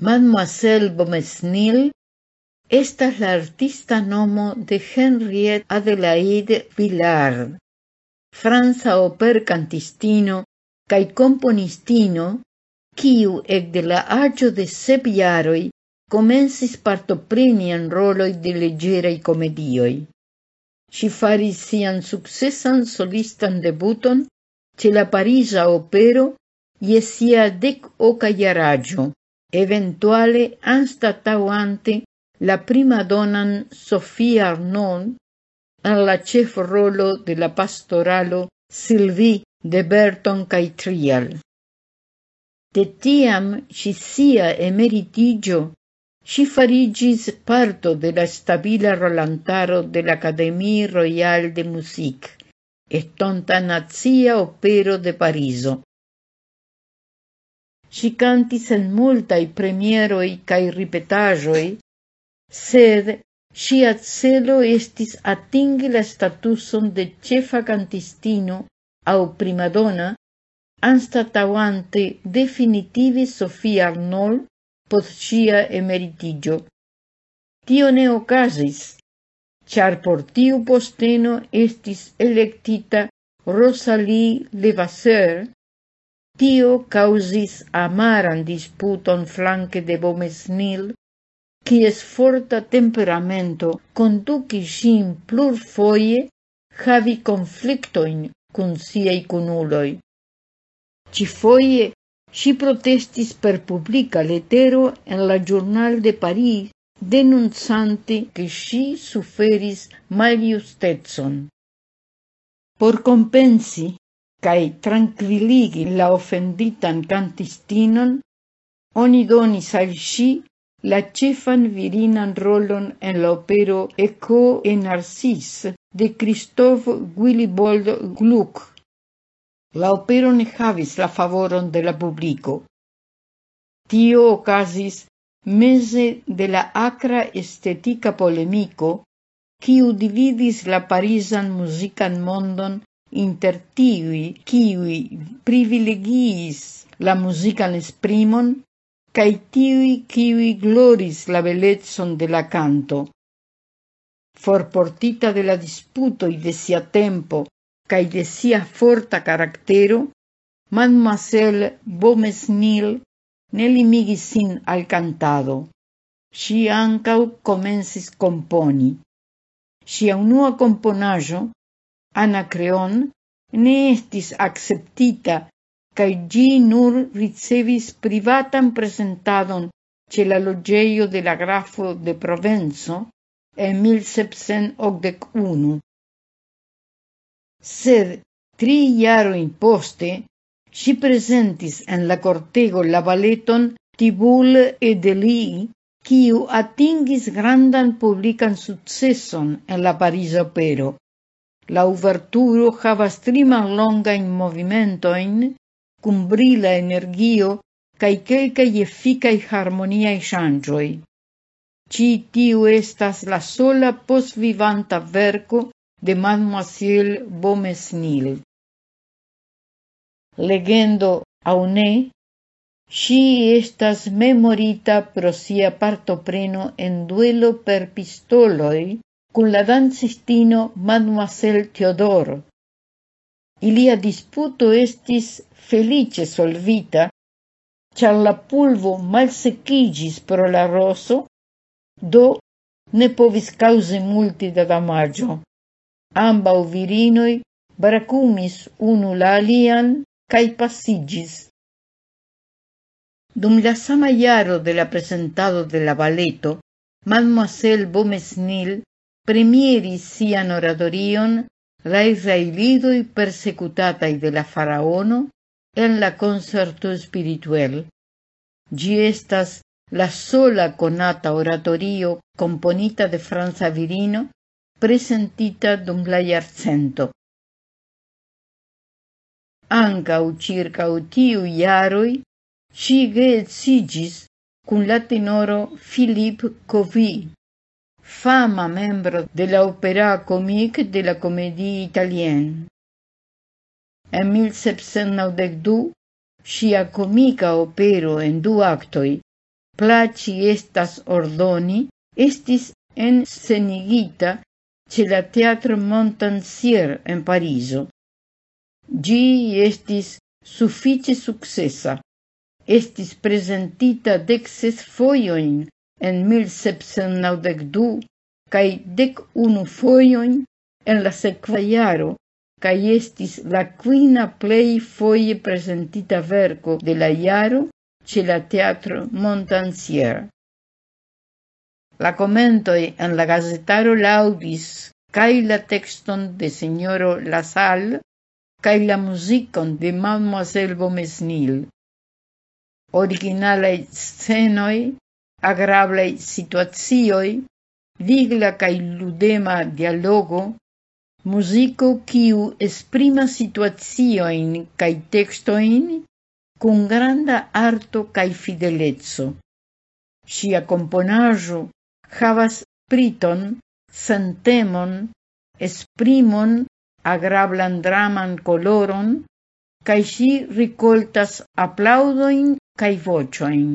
Mademoiselle Bomesnil estas la artista nomo de Henriette Adelaide Villard, franza oper cantistino cae componistino, ec de la agio de sep iaroi comensis partopreni en roloi de leggerei comedioi. Si faris sian successan solistan debuton ce la Parisa opero iesia dec oca iaragio, eventuale anstatauante la prima donan Sofia Arnold en la chef rolo de la pastoralo Sylvie de Berton Caitrial. De tiam si sia emeritigio, si farigis parto de la stabila rolantaro de l'Académie Royale de Musique, estonta nazia opero de Pariso. Si cantis en multai premieroi cae ripetajoi, sed ŝia celo estis atingi la statuson de cefa cantistino au primadona, anstatauante definitivi Sofia Arnold post sia emeritigio. Tio ne ocasis, char por tiu posteno estis electita Rosalie Levasseur, Tio causis amaran disputon flanque de Bomesnil, quies forta temperamento conducis plur foie havi conflictoin cun siei cunuloi. Cifoie si protestis per publica letero en la Journal de Paris denunzante che si suferis maliustetson. Por compensi, cae tranquilligi la offenditan cantistinon, oni donis al la cefan virinan rolon en l'opero Eco e Narcisse de Christophe Willibald Gluck. La opero ne la favoron de la publico. Tio ocasis mese de la acra estetica polemico quiu dividis la musican mondon inter tiui privilegiis la musican esprimon cae tiui gloris la bellezon de la canto. Forportita de la disputo i de sia tempo, cae de sia forta caractero, mademoiselle Bomesnil ne limigis sin al cantado. Si ancau comensis componi. Si unua componajo, Anacreon ne estis acceptita cae gi nur ricevis privatan presentadon ce la logeio de la grafo de Provenzo en 1781. Sed tri jarojn poste si presentis en la cortego la valeton Tibul e Deli, quiu atingis grandan publican successon en la Parisa opero. La uverturo havas tri mallongajn movimentojn kun brila energio kaj kelkaj efikaj harmoniaj ŝanĝoj. Ĉi tiu estas la sola postvivanta verko de Mademoiselle Bomesnil. Legendo aŭ ne, ŝi estas memorita pro sia partopreno en duelo per pistoloj cun la dancistino Mademoiselle Theodore. Ilia disputo estis felice solvita, char la pulvo mal secigis pro la rosso, do ne povis cause multi da damaggio. Amba o virinoi bracumis unu la alian cae passigis. De la presentado de la balleto, Mademoiselle Bomesnil premieri sian oratorion la israelidoj persecutataj de la faraono en la concerto spirituel. Ĝi estas la sola konata oratorio komponita de franca virino presentita dum la jarcento. Ankaŭ ĉirkaŭ tiuj jaroj ŝi geedziĝis kun la tenoro Philip Covey fama membro de la opera comique de la comédie italienne. En 1792, sia comica opero en du actoi, Placi estas ordoni, estis ensenigita ce la Teatro Montansier en Pariso. Gi estis suffice successa. Estis presentita dexes foioin en 1792 cae dek unu foioin en la sequaiaro cae estis la quina plei foie prezentita verco de la iaro ce la teatro Montansier. La commentoi en la gazetaro laudis cae la texton de sinjoro Lasal cae la musicon de Mademoiselle Bomesnil. Originalaj scenoi agrablei situazioi, vigla cae ludema dialogo, musico quiu esprima situazioin cae textoin cun granda arto cae fidelezzo. Sia componajo havas priton, sentemon, esprimon, agrablan draman coloron, cae si ricoltas aplaudoin cae vocioin.